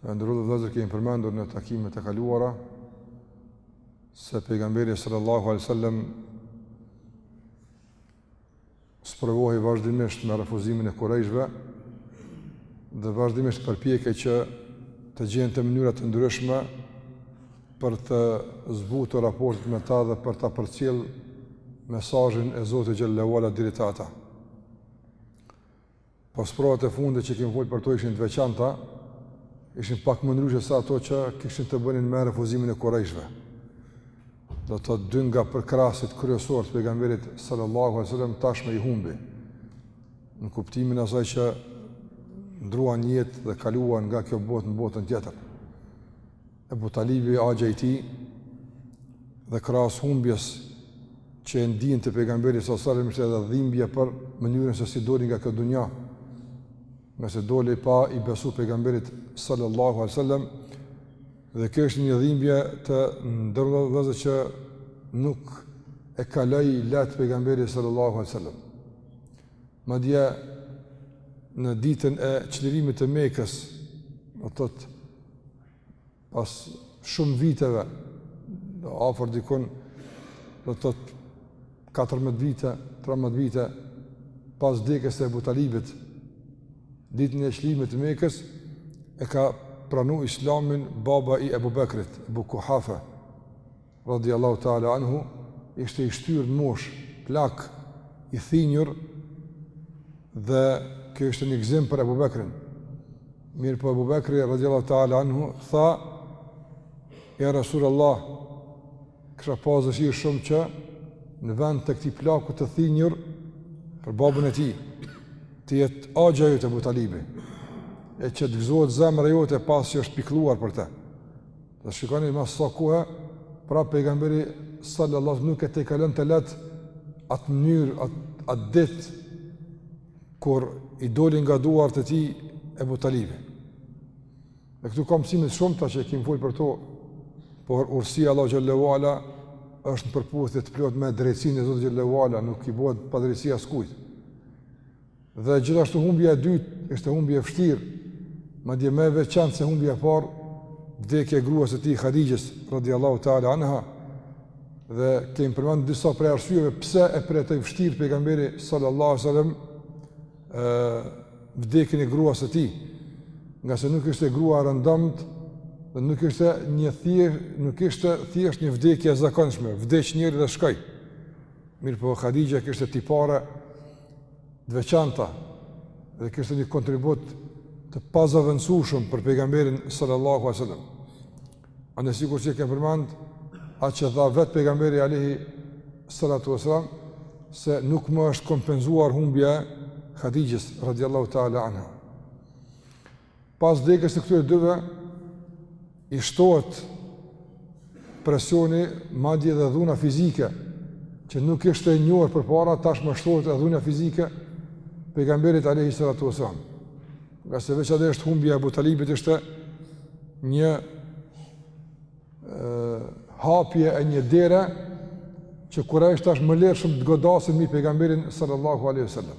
Të nderuar vëllezër kemi përmendur në takimet e kaluara se pejgamberi sallallahu alaihi wasallam sprovohej vazhdimisht me refuzimin e kurejshve dhe vazhdimisht përpjekej që të gjente mënyra të ndryshme për të zbutur raportet me ta dhe për ta përcjell mesazhin e Zotit xhallahu ala deri te ata. Po sprovat e fundit që kemi folur për to ishin të veçanta, ishin pak më ndryshe se ato që kishin të bënin me refuzimin e Kurejshëve. Do të thotë dy nga përkrahësit kryesorë të pejgamberit sallallahu alajhi wasallam tashmë i humbi. Në kuptimin e asaj që ndërruan jetë dhe kaluan nga kjo botë në botën tjetër. Ebu Talibi, axha i tij, dhe krahas humbjes që e ndiente pejgamberi sallallahu al-sallam edhe dhimbje për mënyrën se si doli nga kjo dunja, ngase doli pa i besu pejgamberit sallallahu al-sallam, dhe kjo është një dhimbje të nderuar vëllezër që nuk e kaloi lehtë pejgamberi sallallahu al-sallam. Madje në ditën e çlirimit të Mekës, do të thotë pas shumë viteve, do afër dikun, do të thotë 14 vite, 13 vite, pas vdekjes së Ebu Talibit, ditën e çlirimit të Mekës, e ka pranu islamin baba i Ebu Bekrit, Ebu Kuhafe, radijallahu ta'ala anhu, ishte i shtyrë në moshë, plak, i thinjur, dhe kjo ishte një gëzim për Ebu Bekrin. Mirëpo Ebu Bekri, radijallahu ta'ala anhu, tha, ja Rasul Allah, kisha pas dëshirë shumë që, në vend të këtij plaku të thinjur, për babën e tij, të jetë axha jot Ebu Talibi, e që të gëzohet zemra jote pasi që është pikëlluar për te. Dhe shikoni mas sa kohe pra pejgamberi sallallahu alaihi nuk e tejkalonte lehtë atë mënyrë atë at ditë kur i doli nga duart e tij Ebu Talibi. Dhe këtu ka mësime të shumta që kemi folur për to, por urtësia e Allahut xhallahu ala është në përputhje të plotë me drejtësinë e Zotit xhallahu ala, nuk i bëhet padrejtësi askujt. Dhe gjithashtu humbja e dytë ishte humbje e vështirë, madje më e veçantë se humbja e parë, vdekja e gruas së tij Hadixhes, radiallahu ta'ala anha, dhe kemi përmend disa prej arsyeve pse e përjetoi vështirë pejgamberi sallallahu sallam vdekjen e gruas së tij, ngase nuk ishte grua e rëndomtë dhe nuk ishte një thjesht, nuk ishte thjesht një vdekje e zakonshme, vdiq njeri dhe shkoi. Mirëpo Hadixhja kishte tipare, të veçanta dhe kishte një kontribut të pazëvendësueshëm për pejgamberin sallallahu alajhi wasallam. Andaj sikur që e kemi përmend atë që e tha vetë pejgamberi alaihi salatu wasallam se nuk më është kompenzuar humbja e Hatixhes radhiyallahu taala anha. Pas vdekjes së këtyre dyve, i shtohet presioni, madje edhe dhuna fizike, që nuk ishte e njohur përpara, tashmë shtohet edhe dhuna fizike pejgamberit alayhi salatu wasallam. Ngase veçanërisht humbja e Abu Talibit ishte një hapje e një dere që kurejshët tashmë lirshëm të godasin mi pejgamberin sallallahu aleyhi sallam.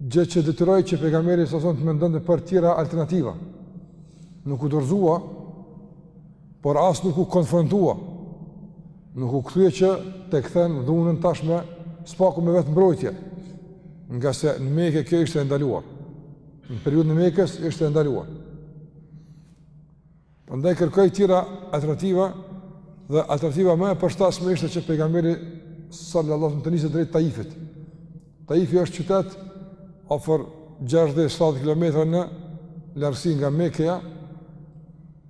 gjë që detyroi që pejgamberi salasam të mendonte për tjera alternativa. Nuk u dorëzua, por as nuk u konfrontua. Nuk u kthye që ta kthen dhunën tashmë së paku me vetëmbrojtje, ngase në Mekë kjo ishte e ndaluar. Në periudhën e Mekës ishte e ndaluar. Prandaj kërkoi tjera alternativa dhe alternativa më e përshtatshme ishte që pejgamberi sallallahu alaihi wasallam të nisej drejt Taifit. Taifi është qytet afër 60-70 kilometra në largësi nga Mekeja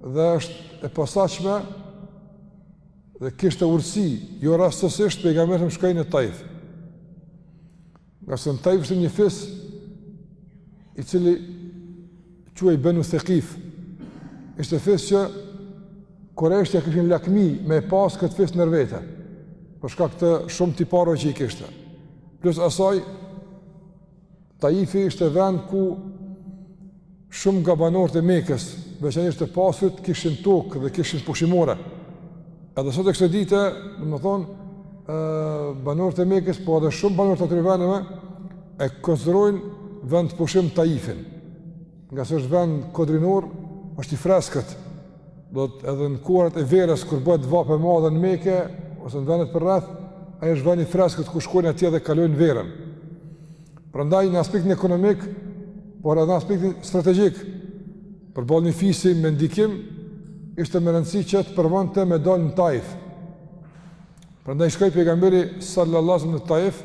dhe është e posaçme dhe kishte urtësi, jo rastësisht pejgamberi shkoi në Taif. Ngase në Taif ishte një fis i cili quhej Benu Thekif. Ishte fis që kurejshët e kishin lakmi me e pas këtë fis nër vete, për shkak të shumë tipareve që i kishte. Plus asaj, Taifi ishte vend ku Shumë nga banorët e Mekës, veçanërisht të pasurit, kishin tokë dhe kishin pushimore. Edhe sot e kësaj dite, domethënë, banorët e Mekës, po edhe shumë banorë të atyre vendeve e konsiderojnë vendpushim Taifin. Ngase është vend kodrinor, është i freskët. Dhe edhe në kohët e verës kur bëhet vapë e madhe në Mekë ose në vendet përreth, ai është vend i freskët ku shkojnë atje dhe kalojnë verën. Prandaj në aspektin ekonomik, por edhe në aspektin strategjik, përballë një fisi me ndikim, ishte me rëndësi që të provonte me dalë në Taif. Prandaj shkoi pejgamberi sallallasëm në Taif,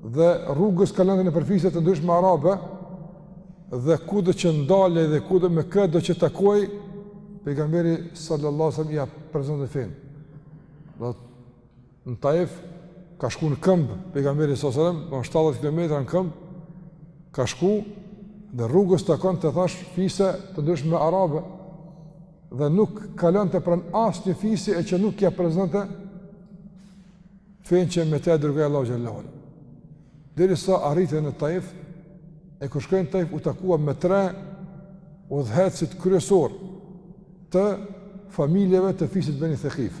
dhe rrugës kalonte nëpër fise të ndryshme arabe, dhe kudo që ndalej dhe kudo me këdo që takohej, pejgamberi sallallasëm ia prezantonte fenë. Dhe në Taif, ka shku në këmbë, pejgamberi s.a.s. në 70 km në këmbë, ka shku dhe rrugës takonte thash fise të ndryshme arabe, dhe nuk kalonte pranë asnjë fisi e që nuk ia prezantonte fenë që me te e dërgoi Allahu xhele ue ala. Derisa arriti në Taif, e kur shkoi në Taif u takua me tre udhëheqësit kryesorë të familjeve të fisit Beni Thekif.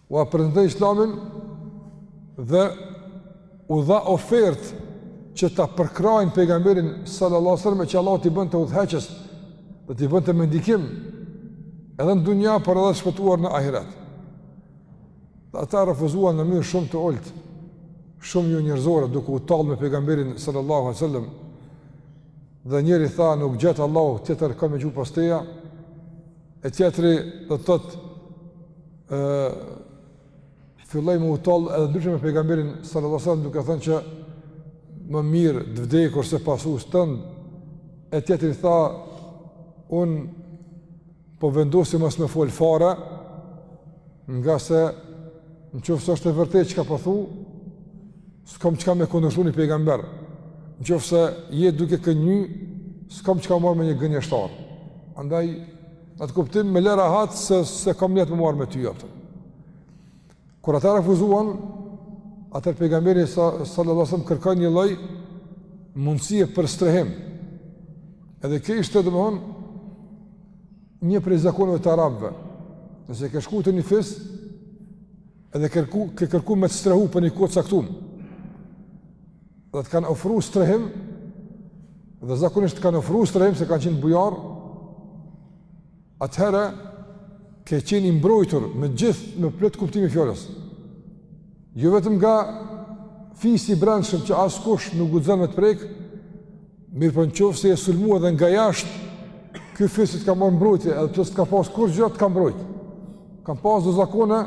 Ua prezantoi Islamin dhe u dha ofertë që ta përkrahin pejgamberin sallallahu alajhi wasallam e që Allahu t'i bënte udhëheqës dhe t'i bënte me ndikim edhe në dunja por edhe shpëtuar në ahiret. Dhe ata refuzuan në mënyrë shumë të ultë, shumë jo njerëzore duke u tallë me pejgamberin sallallahu alajhi wasallam. Dhe njëri tha nuk gjet Allahu tjetër kë me çu pos teje. E tjetri i thotë ë filloi me u tall edhe ndryshe me pejgamberin sallallahu alajhi wasallam duke thënë që më mirë të vdekur se pasues tënd e tjetri i tha unë po vendosi mos me fol fare ngase në qoftë se është e vërtetë çka po thu s'kom çka me kundërshtu një pejgamber në qoftë se je duke gënjy s'kom çka merrem me një gënjeshtar andaj Në atë kuptim më le rahat se, s'e kam nijet me u marrë me ty jopëtë. Kur ata refuzuan, atëherë pejgamberi sallallahu sallam kërkoi një lloj mundësie për strehim. Edhe kjo ishte domethonë një prej zakoneve të arabëve. Nëse ke shku te një fis, edhe kërku, ke kërku me të strehu për një kohë t'caktume. dhe të kanë ofru strehim, dhe zakonisht të kanë ofru strehim se kanë qenë bujar, atëherë ke qenë i mbrojtur me gjithë, me plot kuptimin e fjalës. Jo vetëm nga fisi i brendshëm që askush nuk guxon me të prekë, mirëpo në qoftë se je sulmu edhe nga jashtë, ky fisi t'ka marrë n'mbrojtje, edhe pse s'të ka pasë kurgjo të ka mbrojtë. Kanë pasë do zakone,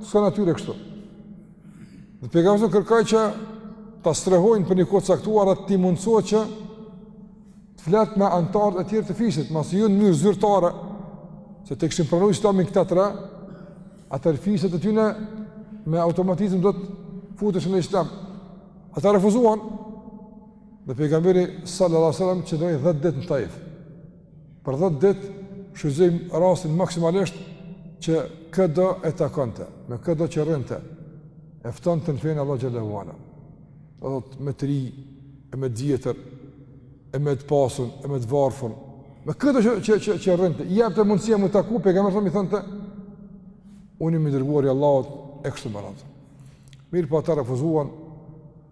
të ksaj natyre kështu. Dhe pejgamberi kërkoi që ta strehojnë për një kohë t'caktuar dhe t'i mundësohet që të flet me anëtarët e tjerë të fisit, masi jo në mënyrë zyrtare se të kishin pranuar Islamin këta tre, atëherë fiset e tyre me automatizëm do të futeshin në Islam. Ata refuzuan. Dhe pejgamberi sallallahu alajhi wasallam qëndroi 10 ditë në Taif. Për 10 ditë shfrytëzoi rastin maksimalisht që këdo e takonte, me këdo që rrinte, e ftonte në fenë e Allahut xhele ve ala. Do thotë, me të ri, e me të vjetër, e me të pasun, e me të varfun, me këdo që, që, që, që rrinte, i jepte mundësia m'u taku, pejgamberi i thonte, unë jam i dërguar i Allahut, e kështu me radhë. Mirëpo ata refuzuan,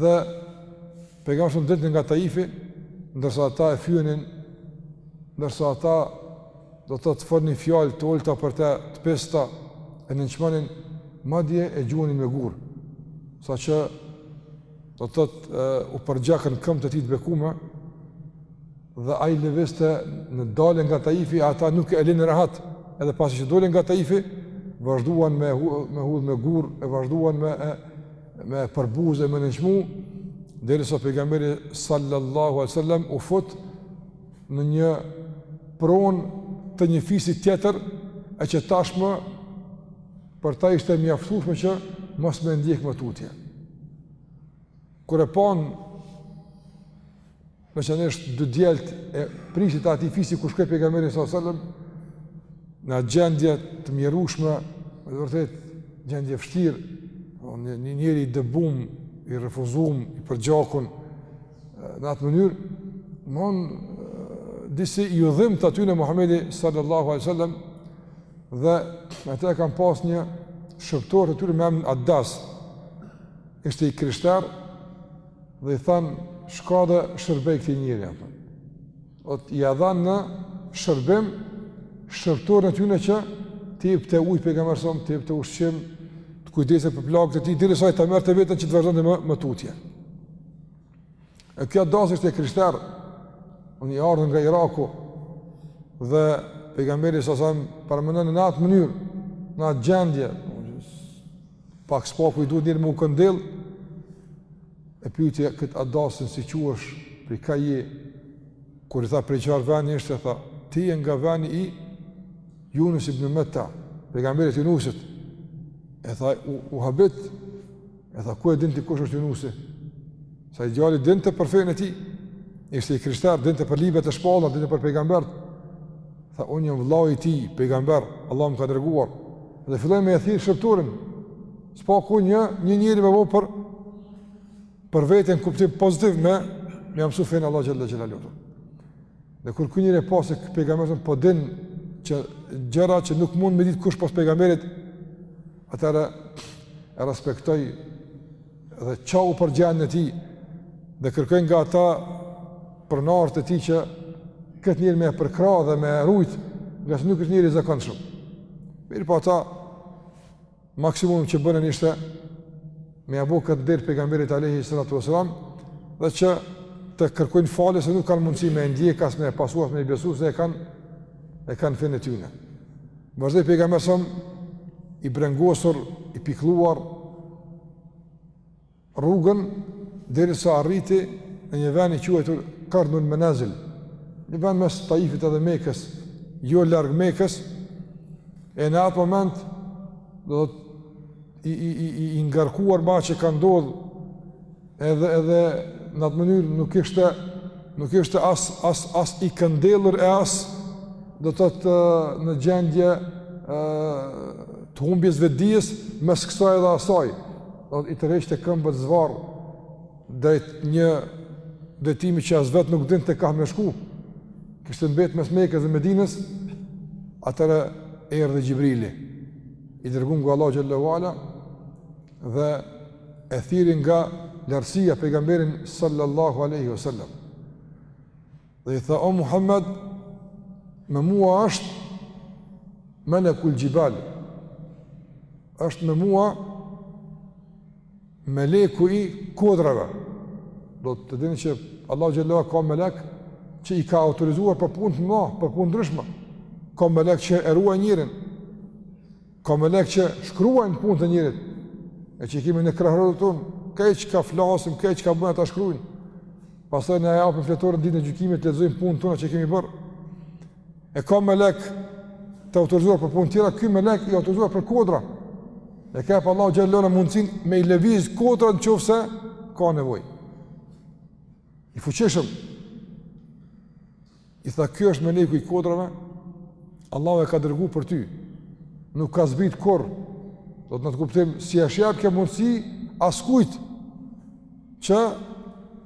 Dhe pejgamberi sa dilte nga Taifi, ndërsa ata e fyenin, ndërsa ata do të thotë folnin fjalë të ulta për të, të pista e nënçmonin madje e gjuanin me gurë, saqë do thotë u përgjakën këmbët e tij të bekume, dhe ai lëvizte në dalje nga taifi, ata nuk e linin rehat, edhe pasi që dolën nga taifi, vazhduan me, hu, me hudh me gurë, e vazhduan me e, me përbuz e e nënçmu, derisa pejgamberi sallallahu alejhi selam u fut në një pronë të një fisi tjetër, e që tashmë për ta ishte e mjaftushme që mos e ndjek më tutje. Kur e panë Veçanërisht dy djemtë e prijësit të atij fisi ku shkoi pejgamberi sallallahu alajhi wasallam në gjendje të mjerueshme, me të vërtetë gjendje e vështirë, një një njeri i dëbum, i refuzum, i përgjakun në atë mënyrë, disi iu dhimbt atyne Muhammedi sallallahu alaihi sallam dhe me ta kanë pas një shërbtor të tyre me emën, Addas, ishte i krishter Dhe i thanë, shko dhe shërbej këtij njeri, ato. Do thotë ia dhanë në shërbim, shërbtorin e tyne që t'i jepte ujë pejgamberit a.s., t'i jepte ushqim, të kujdesej për plagët e tij, derisa ai ta merrte veten që të vazhdonte më, më tutje. E ky Addasi ishte i krishter, i ardhun nga Iraku, dhe pejgamberi a.s. paramendoni në atë mënyrë, në atë gjendje, Pak së paku i duhet njeriut me u këndell, e pyti këtë Addasin si quhesh, prej kah je, kur i tha prej çfarë veni ishte, tha, ti je nga veni i Junus ibn Meta, pejgamberit Junusit, e tha, u, u habit, e tha, ku e din ti kush është Junusi? Se ai djali dinte për fenë e tij, ishte i krishter, dinte për librat e shpallun, dinte për pejgamberët, tha unë jam vllau i tij, pejgamber, Allahu më ka dërguar, dhe filloi me e thirr shërbtorin, së paku një, një njeri me bo për, për veten në kuptim pozitiv me, me ia msu fenë e Allahut xhele xhelaluhu. Dhe kur ky njeri e pa se pejgamberi po din gjëra që nuk mund me i ditë kush pos pejgamberit, atëherë e respektoi dhe qau për gjendjen e tij dhe kërkojnë nga ata për nartë të tij që këtë njeri me e përkrah dhe me rujt ngase nuk është njeri i zakonshëm mirëpo ata maksimum që bënën ishte me ia bo këtë nder pejgamberit alejhi salatu wasallam dhe që të kërkojnë falje se nuk kanë mundësi me e ndjek as me e pasu as me i besu se e kanë e kanë fenë e tyne Vazhdoi pejgamberi salam i brengosur, i pikëlluar rrugën derisa arriti në një vend i quajtur Qarnul Manazil, një vend mes Taifit dhe Mekës, jo larg Mekës. E në atë moment do të thotë i i i i ngarkuar me atë çka ndodh Edhe edhe në atë mënyrë nuk ishte nuk ishte as as as i këndellur e as do të thotë në gjendje ë të humbjes së vetëdijes mes kësaj dhe asaj. Do të thotë i tërhiqte këmbët zvarr drejt një drejtimi që as vet nuk dinte kah me shku. Kishte mbet mes Mekës dhe Medinës. Atëherë erdhi Xhibrili. I dërguar nga Allahu xhalla wa ala dhe e thirri nga lartësia pejgamberin sallallahu alaihi wasallam. Dhe i tha o Muhammed, me mua është Melekul Xhibal. Është me mua Meleku i kodrave. Do të dini që Allahu xhallahu ka melek që i ka autorizuar për punë të mëdha, për punë të ndryshme. Ka melek që e ruan njerin, Ka melek që shkruajnë punët e njerit, e që i kemi në krahërorët tonë, krejt çka flasim, krejt çka bëjm ata shkruajnë, pastaj na e apin fletoren ditën e gjykimit, të lexojmë punët tona që i kemi bërë, e ka melek të autorizuar për punë tjera, ky melek i autorizuar për kodra, e kah i ep Allahu xhallahu mundësinë me i lëviz kodra në qoftë se ka nevojë. I fuqishëm. I tha, ky është meleku i kodrave, Allahu e ka dërgu për ty, nuk ka zbrit kurrë, do të thotë në atë kuptim, s'i është jep kjo mundësi, askujt, që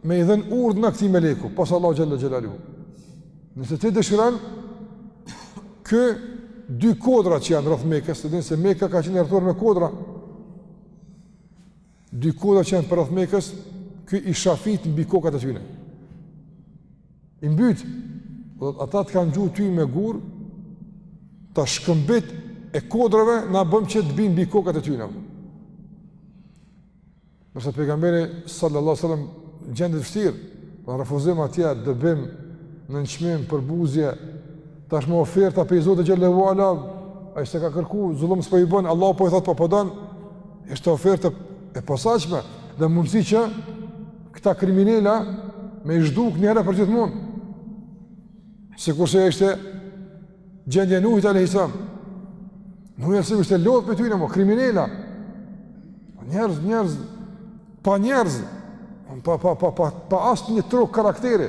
me i dhën urdhna këtij meleku, pas Allahu xhelle xhelaluhu. Nëse ti dëshiron, këto dy kodra që janë rreth Mekës, se dinë se Meka ka qenë rrethuar me kodra, Dy kodra që janë përreth Mekës, ky i shafit mbi kokat e tyre. I mbyt. Do të thotë ata të kanë gjuhë ty me gur, tash shkëmbit e kodrave na bëm që të bijn mbi kokat e tyre. Nëse pejgamberi sallallahu alajhi wasallam gjendje t'vështirë, pa refuzim atje dëbim, nënçmim, përbuzje, Tashmë oferta pej Zotit Xhelle ve Ala, ai s'e ka kërku, zullum s'po i bon, Allahu po i thotë po po don, është ofertë e posaçme, dhe mundësi që këta kriminela me i zhduk njëherë përgjithmonë. Sikurse ishte gjendja e Nuhit alejhi selam, Nuhi alejhi selam ishte lodhë pej tyne, mo, kriminela, njerëz, njerëz, pa njerëz, pa, pa, pa, pa, pa, pa asnjë truk karakteri,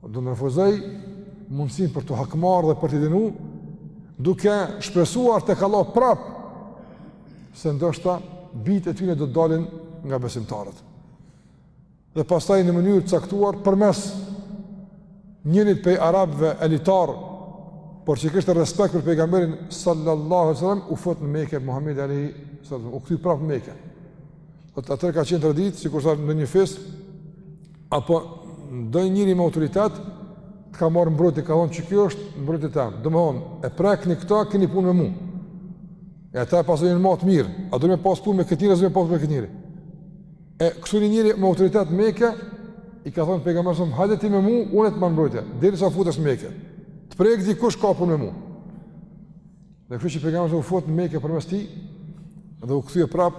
Domethonë refuzoi mundësinë për t'u hakmarrë dhe për t'i dënu, duke shpresuar tek Allahu prapë, se ndoshta bijtë e tyne do të dalin nga besimtarët. Dhe pastaj në mënyrë të caktuar, përmes njënit pej arabëve elitarë, por që kishte respekt për pejgamberin sallallahu sallam, u fut në Mekë, Muhammedi alejhi selam, u kthy prapë në Mekë. Po atëherë ka qenë traditë, sikur ndonjë fis, apo ndonjë njeri me autoritet, të ka marrë n'mbrojtje, ka thonë që ky është n'mbrojtje teme. Domethonë, e prekni këta, keni punë me mu. E ata pastaj janë matë mirë, a do me pasë punë me këtë njeri, a do me pasë me këtë njeri. E kështu një njeri me autoritet n'Mekë, i ka thonë pejgamberit alejhi selam, hajde ti me mu, unë të marr n'mbrojtje, derisa futesh n'Mekë. Të prek dikush ka punë me mu. Dhe kështu që pejgamberi u fut në Mekë përmes tij dhe u kthye prap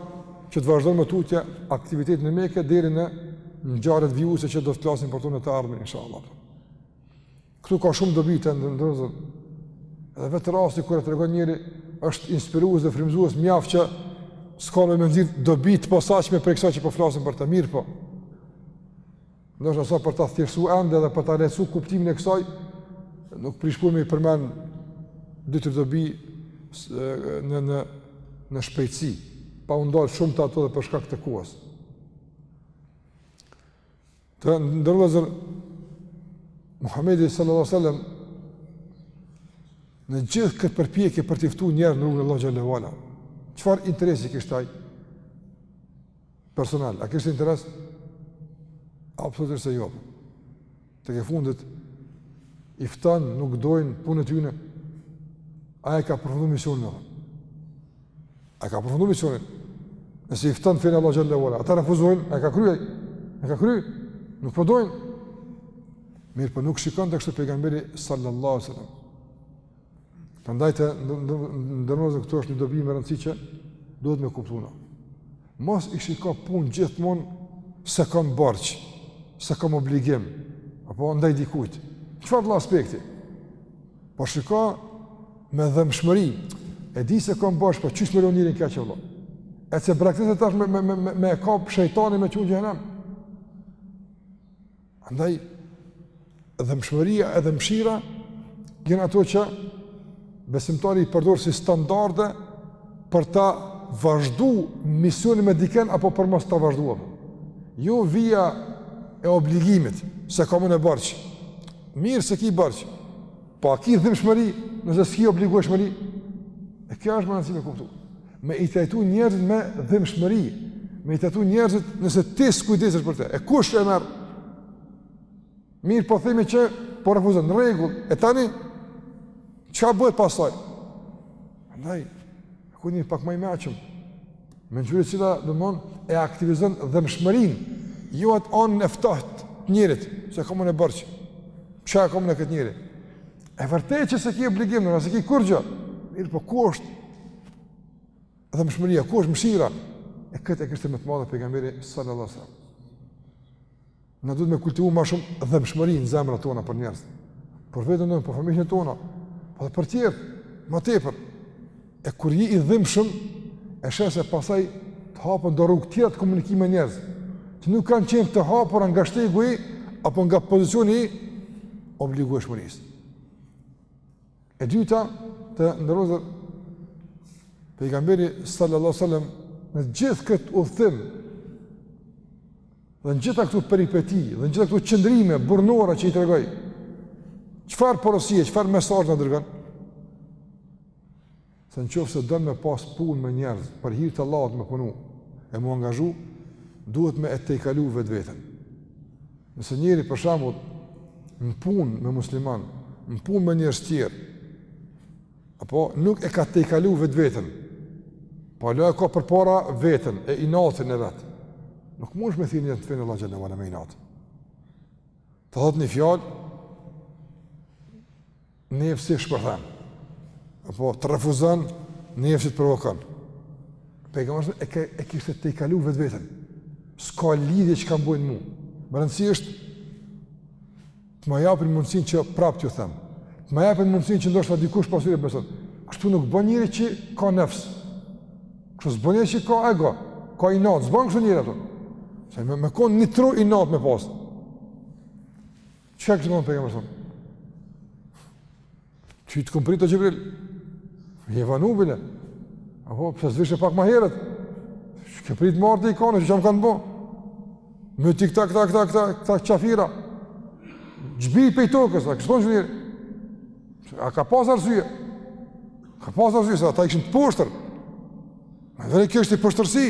që të vazhdon me tutje aktivitetin në Mekë deri në ngjarjet vijuese që do të flasim për to në të ardhmen inshallah. Këtu ka shumë dobi, të nderuar vëllezër. Edhe vetë rasti kur e tregon njeri është inspirues dhe frymëzues mjaft që s'ka me nxjerrë dobi të posaçme prej kësaj që po flasim për ta, mirëpo. Ndoshta sa për ta thjeshtu ende dhe për ta lehtësu kuptimin e kësaj, nuk prish punë me i përmend dy-tri dobi në në në shpejtësi, pa u ndalë shumë te ato dhe për shkak të kohës. Të nderuar vëllezër, Muhammedi sallallahu alaihi wasallam në gjithë këtë përpjekje për t'i ftu njerëzit në rrugën e Allahut Xhelle ve Ala. Çfarë interesi kishte ai? personal, a kishte interes? Absolutisht se jo. Tek e fundit, i fton, nuk dojnë, punë e tyne, a e ka përfundu misionin e A e ka përfundu misionin? Nëse i fton n'fenë e Allahut Xhelle ve Ala, ata refuzojnë, a e ka kry? A e ka kry? Nuk po dojnë. Mirëpo nuk shikonte kështu pejgamberi sallallahu sallam. Prandaj të nderuar vëllezër këtu është një dobi me rëndësi që duhet me kuptu na. Mos i shiko punët gjithmonë s'e kam borxh, s'e kam obligim apo ndaj dikujt. Çfarë lloj aspekti? Po shiko me dhembshmëri. E di s'e kam borxh, po qysh me lon njerin kja që vëlla. E se braktisë tash me me me me kap shejtani me çu n'xhehenem. Andaj, dhimshmëria edhe mshira, janë ato që besimtari i përdorë si standarde për ta vazhdu misionin me diken, apo për mos ta vazhdu apo. Jo vija e obligimit, s'e kam unë borxh. Mirë s'e ki borxh, po a ki dhimshmëri, nëse s'ki obligueshmëri, e kjo është me rëndësi me kuptu. Me i trajtu njerëzit me dhimshmëri, me i trajtu njerëzit nëse ti s'kujdesesh për te. E kush e merr? Mirë po themi që po refuzon në rregull. E tani çka bëhet pastaj? Andaj ku një pak ma i meçëm. Me kqyrë që domethënë e aktivizon dhëmshmërinë, jo atë anën e ftohtë të njerit, s'e kam unë borxh. Çka e kam unë këtë njeri? E vërtetë që s'e ki obligim, nëse s'e ki kurgjë. Mirëpo ku është dhimshmëria, ku është mëshira? E këtë e kishte me të madhe pejgamberi sallallahu sallam. Na duhet me kultivu ma shumë dhimshmëri në zemrat tona për njerëz. Për veten tonë, për familjen tonë, për, po dhe për tjerët, ma tepër. E kur je i dhimbshëm, e sheh se pastaj të hapen do rrugë tjera të komunikimit me njerëz, që nuk kanë qenë të hapura nga shtegu i, apo nga pozicioni i obligueshmërisë. E dyta, të nderuar vëllezër, pejgamberi sallallahu sallam, në gjithë këtë udhëtim, dhe në gjitha këto peripeti, dhe në gjitha këto qëndrime burrnore që i tregoi, çfarë porosie, çfarë mesazhi na dërgon? Se në qoftë se don me pas punë me njerëz, për hirë të Allahut me punu, e m'u angazhu, duhet me e tejkalu vetveten. Nëse njeri për shembull, në punë me muslimanë, në punë me njerëz tjerë, apo nuk e ka tejkalu vetveten, po hala e ka përpara veten, e inatin e vet, nuk mundesh me thirrë njeri në fenë e Allahut xhele ve ala me inat. Ta thotë një fjalë, Nefsi shpërthen. Apo të refuzon, nefsi të provokon. Pejgamberi e kishte tejkalu vetveten. S'ka lidhje çka m'bojnë mu. Me rëndësi është të ma japin mundësinë që prapë t'ju them. Të ma japin mundësinë që ndoshta dikush pas tyre beson. Kështu nuk bën njeri që ka nefs. Kështu s'bën njeri që ka ego, ka inat, s'bën kështu njeri ato. Se me, me konë një trohë inat me pasë. Çka kishte thënë pejgamberi sa? Që të kom prit o Xhibril? Je vonu bile. Apo pse s'vishe pak ma herët? Ç'ke prit marrë i kanë, çka m'kanë bo? Mbyti këta, këta, këta qafira. Zhbij prej tokës, a kish thon njeri? A ka pas arsye? Ka pas arsye se ata ishin të poshtër. Në vërtetë kjo është një poshtërsi.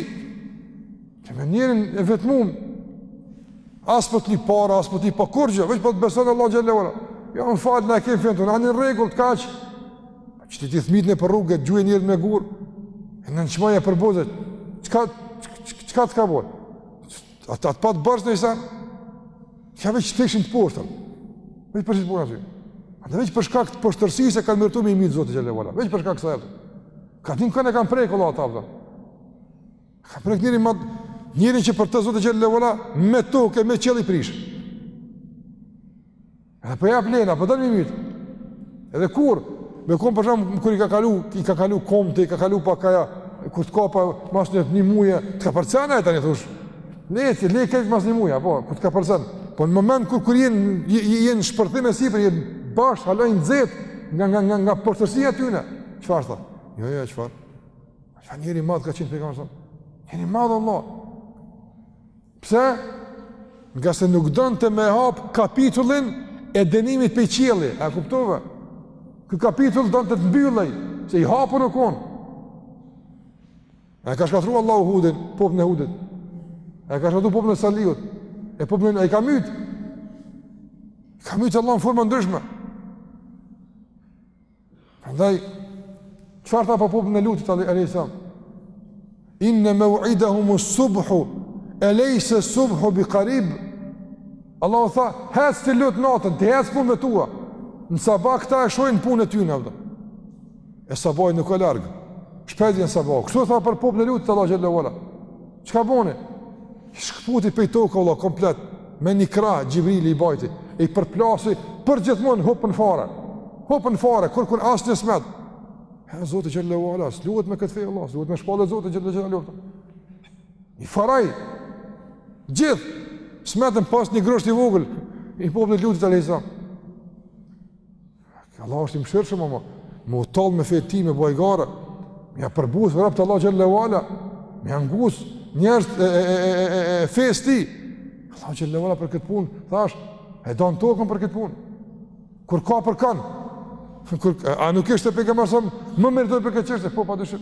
E me njerin e vetëmum, as për punë të para, as për punë të kurgjë, veç për po të besën Allah xhelle ve ala. Ja, në falë, në e kemë fjenë të në një regull të kaqë, që ti ti fmitë nëpër rrugë, gjuje njerin me gurë, e në në qëmaj e përbuzet, çka, çka të ka bërë? A të atë patë bërës në isa? Ja veç të feshin të portën, veç për që të portën aty. A të veç për shkak të poshtërsisë kanë mërtu me i mitë Zoti xhelle ve ala, veç për shkak të saj. Ka tim kënë e kanë prej, këllat, ta, Ka prek njeri t'madh, njeri që për të Zoti xhelle ve ala, me tokë e me qiell i prish. Edhe për po ja plena, për po të një mirë. Edhe kur, me kom për shembull, kur i ka kalu, i ka kalu kom të, i ka kalu pa kaja, kur të ka pa mas një një muji, të ka përcena e ta një thush. Ne e si, le i kejtë mas një muji, po, kur të ka përcena. Po në moment kur, kur jenë, jenë shpërthim e sipër, jenë bashkë, halajnë zetë, nga, nga, nga, nga poshtërsia e tyne. Çfar thë? Jo, jo, çfar? Sa njeri i madh ka qenë pejgamberi sallallahu alaihi wasallam. Njeri i madh Allah. Pse? Ngase nuk donte me hapë kapitullin e dënimit pej qielli. A e kuptove? Ky kapitull donte të mbyllej, se i hapë në konë. A e ka shkatrru Allahu Hudin, popllin e Hudit. A e ka shkatrru popllin e Salihut. E popllin e... A i ka mytë. I ka mytë Allah në forma t'ndryshme. Andaj, çfar tha për popllin e Lutit alejhi selam, inne meuidehumu subhu, e lejse subhu bi karib, Allahu tha, hec ti Lut natën, ti hec punëve tua, në sabah këta e shohin punën e tyne vdë, e sabahi nuk o larg, shpejt vjen sabahi, kështu tha për popllin e Lutit, Allah xhelle ve ala, Çka boni? Shkëputi pej toke valla komplet me një krah Xhibrili i bajti, e i përplasi përgjithmonë, hupën fare. Hupën fare, kurkun asnjë s'met. Ha Zoti xhelle ve ala, luhet me këtë fe Allah, luhet me shpallë Zotit xhelle ve ala luftë. I faroi. Gjith s'metën pas një grusht i vogël i popullit Lutit alaihi salam. Allah është i mëshirshëm ama me u tall me fe të tij, me bo gara. Me ja përbuz robt e Allahut xhelle ve ala. Me ja nguc njerëz e e e e e e fesë tij. Allah xhelle ve ala për këtë punë, thash, e dan tokën për këtë punë. Kur ka për kan. Kur a nuk ishte pejgamberi më meritori për këtë çështje, po padyshim.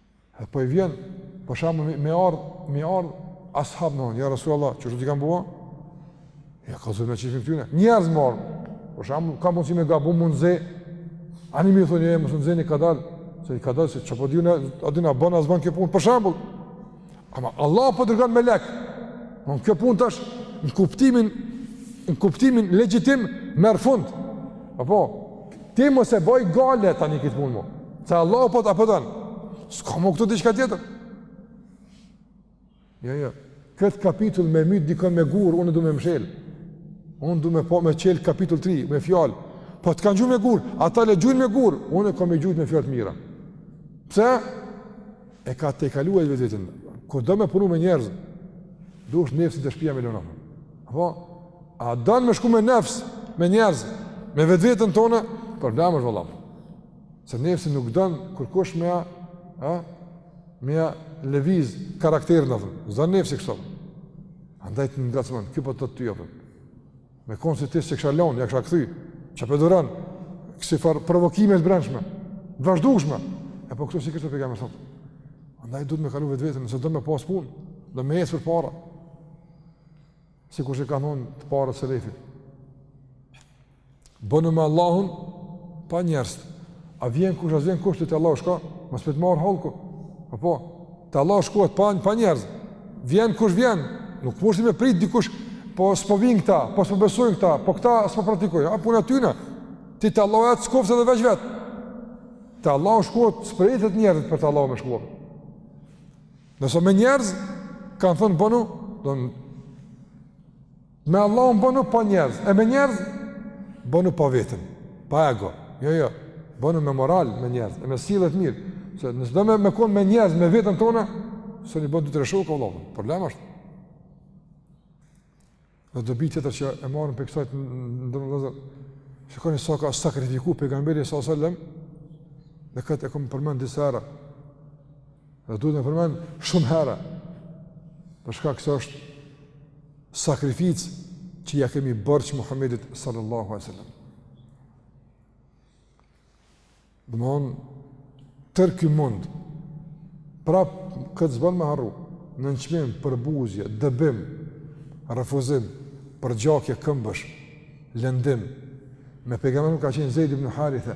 Dhe po i vjen, për shembull me, me ardh, me ardh ashab, thonë, ja Rasulullah, çka t'i kanë bo? Ja ka zonë çifë këtu ne. Njerëz me ardh. Për shembull, ka mundsi me gabu mundze. Ani më thonë, më thonë zeni kadal, se kadal se ça po dina, a dina bën a s'bën kjo punë. Për shembull, Ama Allah po dërgon melek. Kjo punë tash në kuptimin në kuptimin legjitim merr fund. Apo ti mos e bëj galet ani këtë punë më. Se Allah apo don. S'ka më këtu diçka tjetër. Jo, jo. Këtë kapitull me mytë dikon me gurë, unë du me mshelë. Unë du me po me çelë kapitull 3, me fjalë. Po të kanë gjujt me gurë, ata le gjujn me gurë, unë e kam me gjujt me fjalë të mira. Pse? e ka tejkaluar vetveten. Kur do me punu me njerëz, duhet nefsi te shpia me lonë. Apo, a don me shku me nefs, me njerëz, me vetveten tonë, problem është vëlla. Se nefsi nuk don kërkush me a, a, me a leviz karakterin, a thëmë. S'don nefsi kështë, a thëmë. Andaj të ngacmon, kjo po të thotë Me konë si ti s'e kisha lanë, ja kisha kthy, që për dëran, kësi far provokime të brendshme, të vazhdushme, e po këtu sikurse pejgamberi thotë. Andaj duhet me kalu vetveten, nëse do me pas punë, do me ec përpara. Sikur që kanë thonë të parët selefi. Bënu me Allahun, pa njerëz. A vjen kush, a vjen kush te Allahu shko, mos po të merr halku. Apo, Te Allahu shkohet pa pa njerëz. Vjen kush vjen, nuk mund ti me prit dikush, po s'po vin këta, po s'po besojnë këta, po këta s'po praktikojnë. A puna e tyne. Ti te Allah ec qoftë edhe veç vet. Te Allahu shkohet, s'priten njerëzit për te Allahu me shkuar. Nëse me njerëz kanë thënë bënu, do Me Allahun bënu pa njerëz, e me njerëz bënu pa veten, pa ego. Jo, jo, bënu me moral me njerëz, e me sjellje të mirë. Se nëse do me me kon me njerëz me vetën tonë, s'i bën dy tre shokë vëllai. Problem është. Dhe dobi tjetër që e marrim prej kësaj ndonëse shikoni sa ka sakrifiku pejgamberi sallallahu alajhi wasallam. Dhe këtë e kam përmend disa herë. Dhe duhet me përmend shumë herë. Për shkak se është sakrificë që ja kemi borxh Muhamedit sallallahu alaihi wasallam. Domthon tër ky mund prap këtë s'bon me harru nënçmim, përbuzje, dëbim, refuzim, përgjakje këmbësh, lëndim, me pejgamberin ka qenë Zeyd ibn Haritha,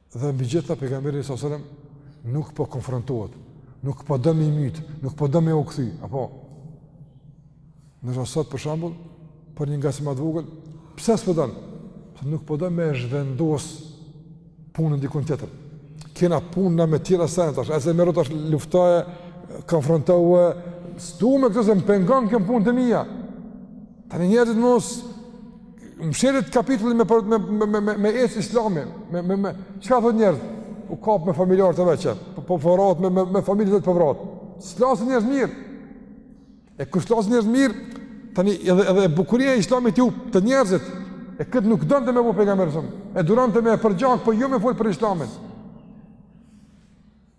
Dhe mbi gjitha pejgamberi sallallahu alajhi wasallam nuk po konfrontohet, nuk po do me i myt, nuk po do me iu kthy, apo ne sot për shembull, për një ngacmim më të vogël, pse s'po don? Se nuk po do me zhvendos punën dikun tjetër. Kena punë na me tjera sene tash, e jo merru tash luftoje, konfrontoje, s'du me këto se më pengon kem punët e mija. Tani njerëzit mos Mshelet kapitulli me me me me me me ec islamin, me me me çka thon njerëz, u kap me familjarë të veçë, po po forrat me me me familjen e vet, po vret. S'flasin njerëz mirë. E kur s'flasin njerëz mirë, tani edhe edhe bukuria e islamit hup te njerëzit. E kët nuk donte me bo pejgamberi jonë. E duronte me e përgjak, po jo me fol për islamin.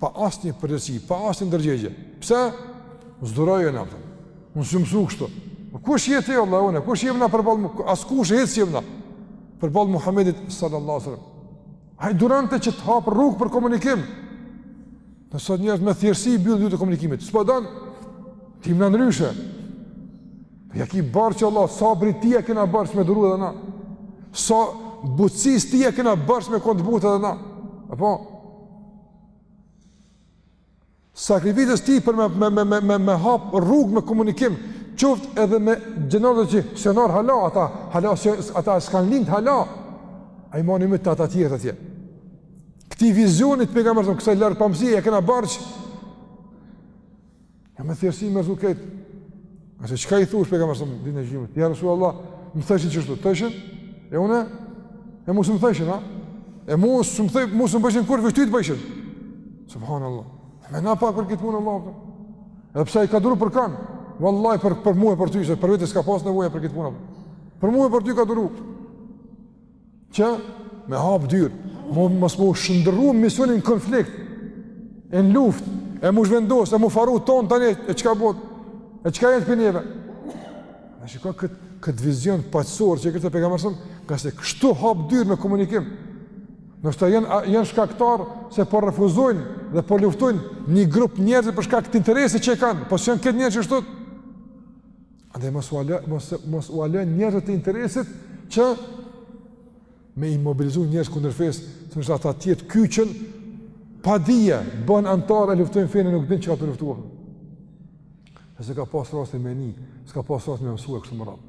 Pa asnjë përgjegjësi, pa asnjë ndërgjegje. Pse? S'duroj unë apëtëm. Unë s'jom mësu kështu. Po kush je ti, vlla, une? Kush jena na përball, askush e hiç jena na. Përball Muhammedit sallallahu alejhi ve sellem. Ai duronte që të hapë rrugë për komunikim. Ne sot njerëzt me lehtësi i mbyllim dyrt të komunikimit. S'po don, ti më ndryshe. Po ja ki borxh vlla, sabrit t'tij e kena borxh me duru edhe na. Asaj butsisë t'tij e kena borxh me kon t' butë edhe na. Apo? Sakrificës tij për me, me, me, me, me, me hap rrugë me komunikim, qoftë edhe me gjenerata që s'jon ardh hala, ata, hala, ata s'kanë lindë hala, ai i man mendt te ata tjerët atje. Këtij vizionit t'pejgamberit ton, kësaj largpamësie ia kena borxh, Ja me lehtësi me u kthy. A s'e çka i thosh pejgamberit s'a ditën e gjykimit? Ja Resulullah, më thoshin qështu, thoshin? E mu mos më thoshin, ha? E mos më thë, mos më bojshin kur ty t'bojshin. Subhanallah. Me na pa për këtë punë Allahu. Edhe pse ai ka duru për kan. Wallahi për për mua e për ty, se për vete s'ka pas nevojë për këtë punë. Për mua e për ty ka duru. Që me hap dyr, mos m'u, mos m'u shndërru misioni n'konflikt. E në luft, e m'u zhvendos, e m'u faru tonë, tani e çka bon? E çka jetë për njëve? Ne shikojmë kët kët vizion paqësor që e kishte pejgamberi jonë, ngase kështu hap dyr me komunikim. Ndoshta janë janë shkaktar se po refuzojnë dhe po luftojnë një grup njerëzish për shkak të interesit që e kanë, po s'janë krejt njerëz qështu. Andaj mos ua lë, mos mos ua lë njerëzve të interesit që me i mobilizu njerëz kundër fesë, ndërsa ata tjetër kyçen pa dije, bëhen anëtarë e luftojnë fenë e nuk dinë çka po luftojnë. Se s'ka pas rastin me ni, s'ka pas rastin me mësu e kështu me radhë.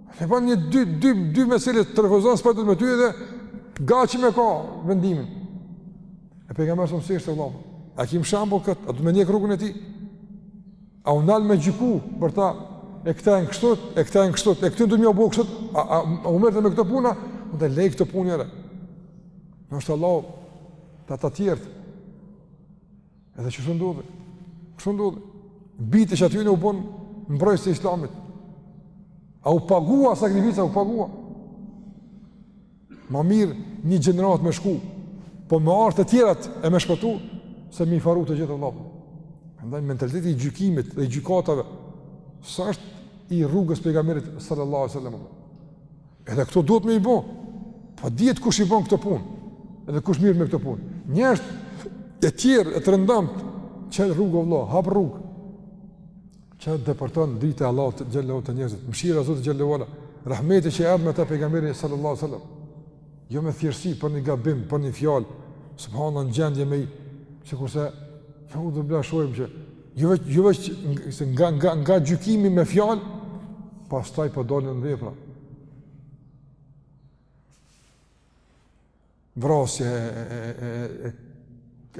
Ne kur një dy dy dy mesele të refuzon s'pajtohet me ty edhe gati e ka vendimin. E pejgamberi jonë si ishte vlla. A e kem shembull kët, a do me ndjek rrugën e tij? A u ndal me gjiku për ta e këta janë kështu, e këta janë kështu, e këta do me u bo kështu, a, a, a u merrke me këto puna, o vlla leji këto punë njëherë. Ndoshta Allahu ata tjert. Edhe ashtu ndodhi, kështu ndodhi, bijtë e atyne u bon mbrojës të islamit, a u pagua sakrifica, a u pagua. Ma mirë një gjenerat me shku, po me ardh të tjerat e me shpëtu, se me i faru të gjithë vlla. Andaj mentaliteti i gjykimit dhe i gjykatave, s'është i rrugës pejgamberit sallallahu alejhi selem. Edhe këto duhet me i bo. Po dihet kush i bën këto punë. Edhe kush merret me këto punë. Njerëz të tjerë e të rëndomtë, çel rrugë vëlla, hap rrugë. Që depërton drita e Allahut xhele shanuhu te njerëzit. Mëshira e Zotit xhele ue ala. Rahmeti që erdhi me ta pejgamberi sallallahu alaihi wasallam. Jo me i thirr si për një gabim, për një fjalë. Subhanallahu gjendje me sikurse ja u dëbla shohim që Jo vetë jo vetë se nga nga nga gjykimi me fjalë, pastaj po dolën vepra. Vrasje e e e e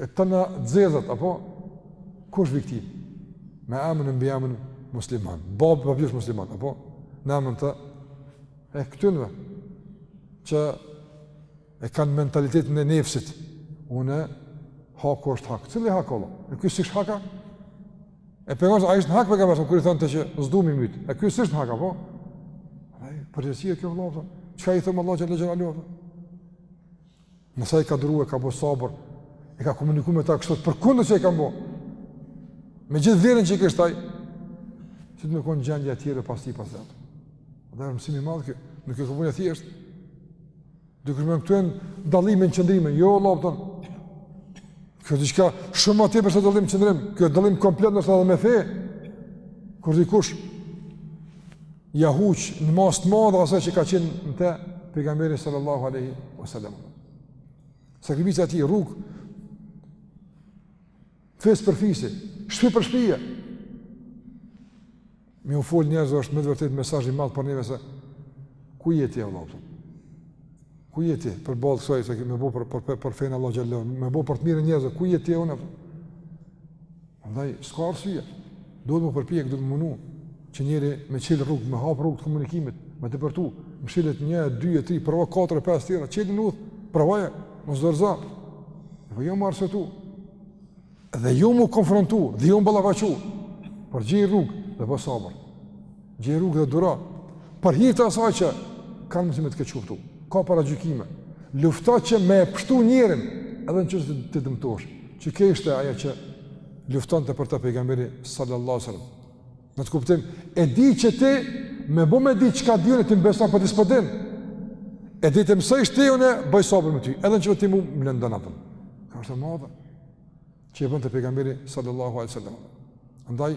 e të na zezat apo kush viktim? Me emrin e mbi emrin musliman. Bab bab është musliman apo në emrin të e këtynve që e kanë mentalitetin e nefsit, une, haku është hak, cili është haku, vlla? E ku është haku? E për nështë, a ishte në hak pejgamberi kur i thanë a don me i myt, e kjo si në haka, po? Ai, përgjegjësia kjo vlla, për, çka i themi Allah që në gjëra për? Nëse i ka duru e ka bo sabër, e ka komuniku me ta kështot, për kundë që i ka bo? Me gjithë vlerën që e kishte taj, që të me konë gjendja tjere pas ti pas dhe. Dhe e mësim i madh kjo, nuk është kjo punë e thjeshtë, Dikush mund të thotë kemi dallime n'qëndrime, jo vlla, po t'thom. Kjo është diçka shumë ma tepër se dallim n'qëndrim, kjo është dallim komplet edhe me fe. Kur dikush ja huq në masë të madhë asaj që ka qenë në te pejgamberi sallallahu aleyhi wa sallam. Sakrifica e tij, rrugë Fis për fisi, shpi për shpije. Me u fol njerëzve është me vërtet mesazh i madh për neve se ku je ti vlla. Ku je ti përballë kësaj se me bo për për për, për fenë e Allahut xhele shanuhu, me bo për të mirë e njerëzve, ku je ti unë? Andaj s'ka arsye. Duhet m'u përpjek, duhet m'u munu, që njëri me çel rrugë, me hapë rrugë të komunikimit, me t'u mshel një, dy, e tri, provo, katër, pes, tjera, çele n'udhë, provoje, mos dorëzo, po jo m'u arsyetu, dhe jo m'u konfrontu, dhe jo m'u ballafaqu, po gjej rrugë, dhe bo sabër. Gjej rrugë dhe duro. Për hir të asaj që kanë mundësi me të keqkuptu. Ka paragjykime. Lufto që me e shpëtu njerin, edhe në qoftë të dëmtosh. Që kjo ishte ajo që luftonte për të pejgamberi sallallahu sallam. Në atë kuptim, e di që ti me bu me dit çka dhjone të mbesa për të spëdim. E di të mësaj shte ju në bëj sabër me ty, edhe nëse ti mu më lëndon apëm. Kjo është e madhe. Që e bënte pejgamberi sallallahu sallam. Andaj,